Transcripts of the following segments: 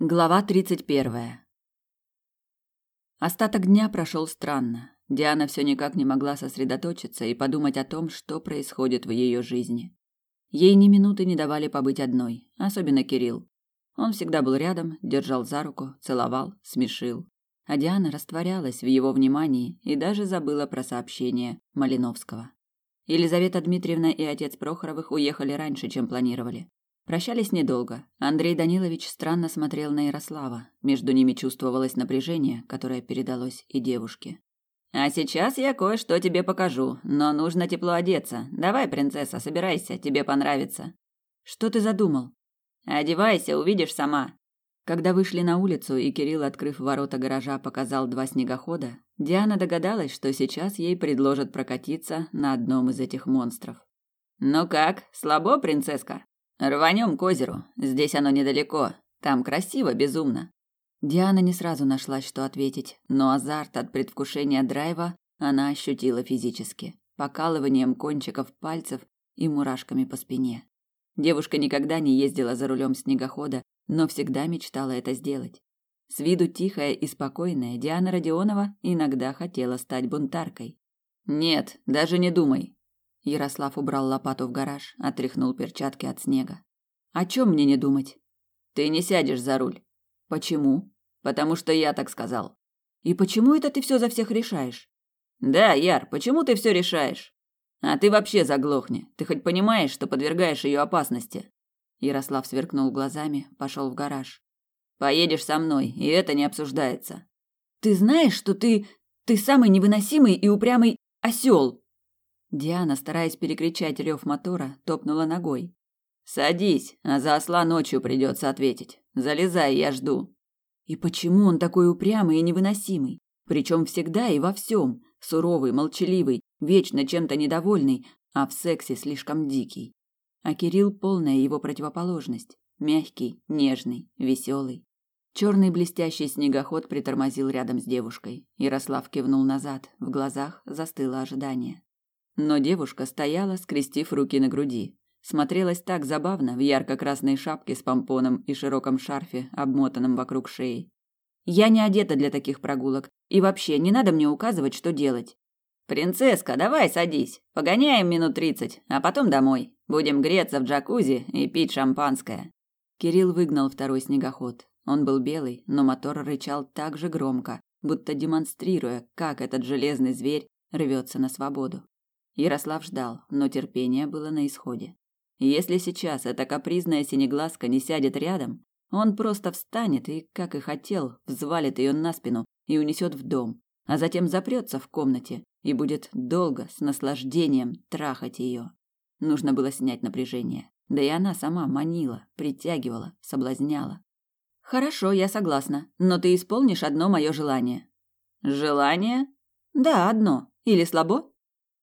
Глава тридцать первая. Остаток дня прошел странно. Диана все никак не могла сосредоточиться и подумать о том, что происходит в ее жизни. Ей ни минуты не давали побыть одной, особенно Кирилл. Он всегда был рядом, держал за руку, целовал, смешил. А Диана растворялась в его внимании и даже забыла про сообщение Малиновского. Елизавета Дмитриевна и отец Прохоровых уехали раньше, чем планировали. Прощались недолго. Андрей Данилович странно смотрел на Ярослава. Между ними чувствовалось напряжение, которое передалось и девушке. А сейчас я кое-что тебе покажу, но нужно тепло одеться. Давай, принцесса, собирайся, тебе понравится. Что ты задумал? Одевайся, увидишь сама. Когда вышли на улицу, и Кирилл, открыв ворота гаража, показал два снегохода, Диана догадалась, что сейчас ей предложат прокатиться на одном из этих монстров. Ну как, слабо, принцесска? Рванем к озеру. Здесь оно недалеко. Там красиво, безумно. Диана не сразу нашла, что ответить, но азарт от предвкушения драйва она ощутила физически, покалыванием кончиков пальцев и мурашками по спине. Девушка никогда не ездила за рулем снегохода, но всегда мечтала это сделать. С виду тихая и спокойная Диана Родионова иногда хотела стать бунтаркой. Нет, даже не думай, Ярослав убрал лопату в гараж, отряхнул перчатки от снега. О чем мне не думать? Ты не сядешь за руль. Почему? Потому что я так сказал. И почему это ты все за всех решаешь? Да, Яр, почему ты все решаешь? А ты вообще заглохни. Ты хоть понимаешь, что подвергаешь ее опасности? Ярослав сверкнул глазами, пошел в гараж. Поедешь со мной, и это не обсуждается. Ты знаешь, что ты ты самый невыносимый и упрямый осел. Диана, стараясь перекричать рев мотора, топнула ногой. «Садись, а за осла ночью придется ответить. Залезай, я жду». И почему он такой упрямый и невыносимый? Причем всегда и во всем. Суровый, молчаливый, вечно чем-то недовольный, а в сексе слишком дикий. А Кирилл полная его противоположность. Мягкий, нежный, веселый. Черный блестящий снегоход притормозил рядом с девушкой. Ярослав кивнул назад, в глазах застыло ожидание. Но девушка стояла, скрестив руки на груди. Смотрелась так забавно в ярко-красной шапке с помпоном и широком шарфе, обмотанном вокруг шеи. Я не одета для таких прогулок, и вообще не надо мне указывать, что делать. Принцесска, давай садись. Погоняем минут тридцать, а потом домой. Будем греться в джакузи и пить шампанское. Кирилл выгнал второй снегоход. Он был белый, но мотор рычал так же громко, будто демонстрируя, как этот железный зверь рвется на свободу. Ярослав ждал, но терпение было на исходе. Если сейчас эта капризная синеглазка не сядет рядом, он просто встанет и, как и хотел, взвалит ее на спину и унесет в дом, а затем запрется в комнате и будет долго, с наслаждением трахать ее. Нужно было снять напряжение. Да и она сама манила, притягивала, соблазняла. Хорошо, я согласна, но ты исполнишь одно мое желание. Желание? Да, одно. Или слабо?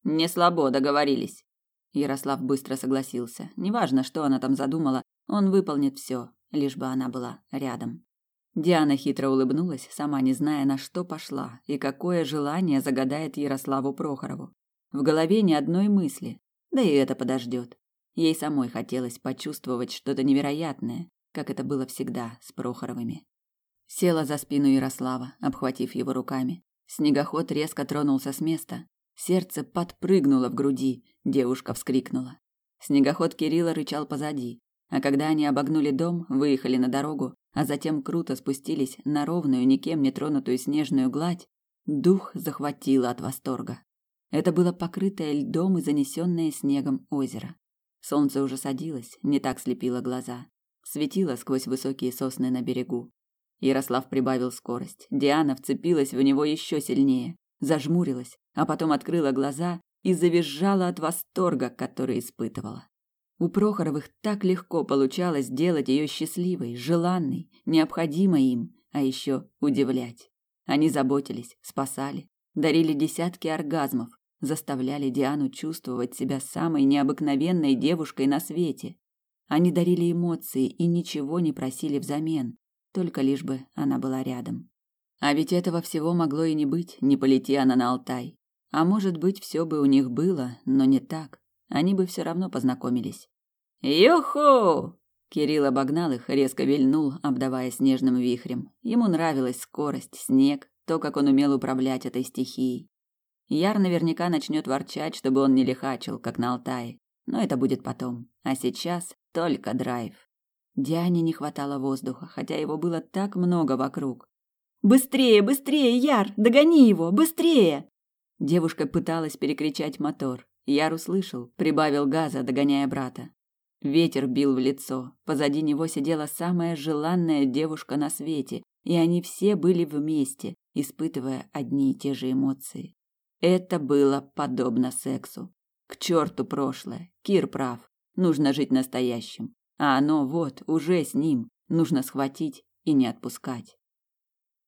Не слабо договорились. Ярослав быстро согласился. Неважно, что она там задумала, он выполнит все, лишь бы она была рядом. Диана хитро улыбнулась, сама не зная, на что пошла и какое желание загадает Ярославу Прохорову. В голове ни одной мысли, да и это подождет. Ей самой хотелось почувствовать что-то невероятное, как это было всегда с Прохоровыми. Села за спину Ярослава, обхватив его руками. Снегоход резко тронулся с места, Сердце подпрыгнуло в груди, девушка вскрикнула. Снегоход Кирилла рычал позади, а когда они обогнули дом, выехали на дорогу, а затем круто спустились на ровную, никем не тронутую снежную гладь, дух захватило от восторга. Это было покрытое льдом и занесенное снегом озеро. Солнце уже садилось, не так слепило глаза. Светило сквозь высокие сосны на берегу. Ярослав прибавил скорость. Диана вцепилась в него еще сильнее зажмурилась, а потом открыла глаза и завизжала от восторга, который испытывала. У Прохоровых так легко получалось сделать ее счастливой, желанной, необходимой им, а еще удивлять. Они заботились, спасали, дарили десятки оргазмов, заставляли Диану чувствовать себя самой необыкновенной девушкой на свете. Они дарили эмоции и ничего не просили взамен, только лишь бы она была рядом. А ведь этого всего могло и не быть, не полети она на Алтай. А может быть, все бы у них было, но не так. Они бы все равно познакомились. «Юху!» Кирилл обогнал их, резко вильнул, обдавая снежным вихрем. Ему нравилась скорость, снег, то, как он умел управлять этой стихией. Яр наверняка начнет ворчать, чтобы он не лихачил, как на Алтае. Но это будет потом. А сейчас только драйв. Диане не хватало воздуха, хотя его было так много вокруг. «Быстрее, быстрее, Яр! Догони его! Быстрее!» Девушка пыталась перекричать мотор. Яр услышал, прибавил газа, догоняя брата. Ветер бил в лицо. Позади него сидела самая желанная девушка на свете, и они все были вместе, испытывая одни и те же эмоции. Это было подобно сексу. К черту прошлое. Кир прав. Нужно жить настоящим. А оно вот, уже с ним. Нужно схватить и не отпускать.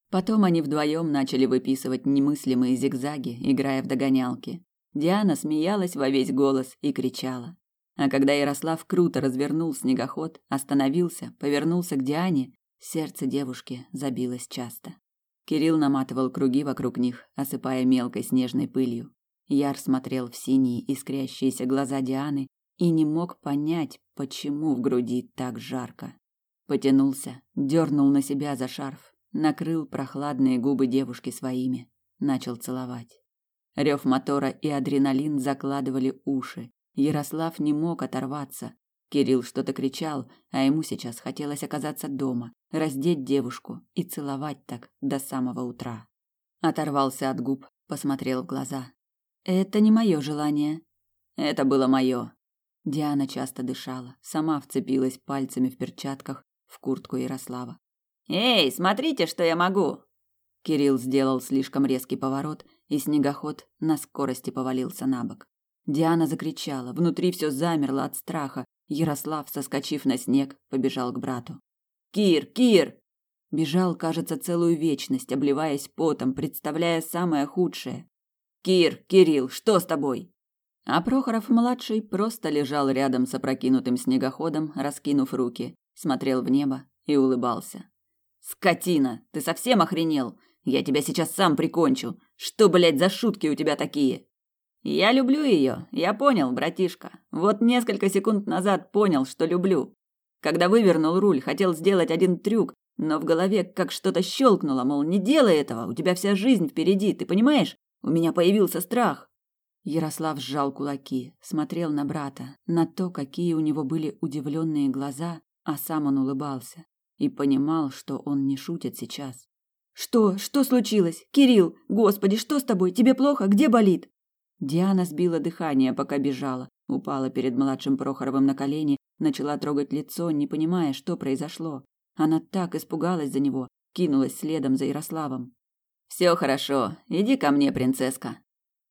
Потом они вдвоем начали выписывать немыслимые зигзаги, играя в догонялки. Диана смеялась во весь голос и кричала. А когда Ярослав круто развернул снегоход, остановился, повернулся к Диане, сердце девушки забилось часто. Кирилл наматывал круги вокруг них, осыпая мелкой снежной пылью. Яр смотрел в синие искрящиеся глаза Дианы и не мог понять, почему в груди так жарко. Потянулся, дернул на себя за шарф, накрыл прохладные губы девушки своими, начал целовать. Рев мотора и адреналин закладывали уши. Ярослав не мог оторваться, Кирилл что-то кричал, а ему сейчас хотелось оказаться дома, раздеть девушку и целовать так до самого утра. Оторвался от губ, посмотрел в глаза. Это не мое желание. Это было мое. Диана часто дышала, сама вцепилась пальцами в перчатках в куртку Ярослава. Эй, смотрите, что я могу. Кирилл сделал слишком резкий поворот, и снегоход на скорости повалился на бок. Диана закричала, внутри все замерло от страха, Ярослав, соскочив на снег, побежал к брату. Кир, Кир! Бежал, кажется, целую вечность, обливаясь потом, представляя самое худшее. Кир, Кирилл, что с тобой? А Прохоров младший просто лежал рядом с опрокинутым снегоходом, раскинув руки, смотрел в небо и улыбался. Скотина, ты совсем охренел? Я тебя сейчас сам прикончу. Что, блядь, за шутки у тебя такие? Я люблю ее, я понял, братишка. Вот несколько секунд назад понял, что люблю. Когда вывернул руль, хотел сделать один трюк, но в голове как что-то щелкнуло, мол, не делай этого, у тебя вся жизнь впереди, ты понимаешь? У меня появился страх. Ярослав сжал кулаки, смотрел на брата, на то, какие у него были удивленные глаза, а сам он улыбался и понимал, что он не шутит сейчас. Что? Что случилось? Кирилл, господи, что с тобой? Тебе плохо? Где болит? Диана сбила дыхание, пока бежала, упала перед младшим Прохоровым на колени, начала трогать лицо, не понимая, что произошло. Она так испугалась за него, кинулась следом за Ярославом. Все хорошо, иди ко мне, принцесска.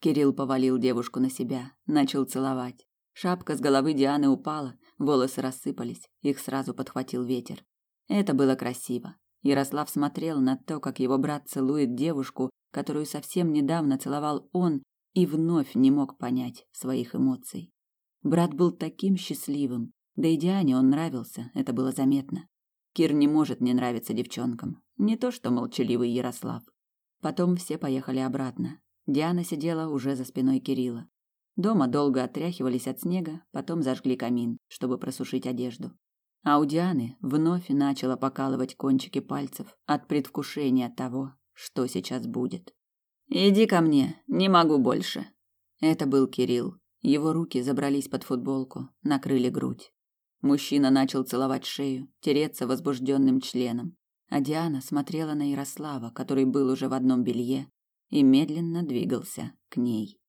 Кирилл повалил девушку на себя, начал целовать. Шапка с головы Дианы упала, волосы рассыпались, их сразу подхватил ветер. Это было красиво. Ярослав смотрел на то, как его брат целует девушку, которую совсем недавно целовал он, и вновь не мог понять своих эмоций. Брат был таким счастливым, да и Диане он нравился, это было заметно. Кир не может не нравиться девчонкам, не то что молчаливый Ярослав. Потом все поехали обратно. Диана сидела уже за спиной Кирилла. Дома долго отряхивались от снега, потом зажгли камин, чтобы просушить одежду. А у Дианы вновь начала покалывать кончики пальцев от предвкушения того, что сейчас будет. Иди ко мне, не могу больше. Это был Кирилл. Его руки забрались под футболку, накрыли грудь. Мужчина начал целовать шею, тереться возбужденным членом, а Диана смотрела на Ярослава, который был уже в одном белье, и медленно двигался к ней.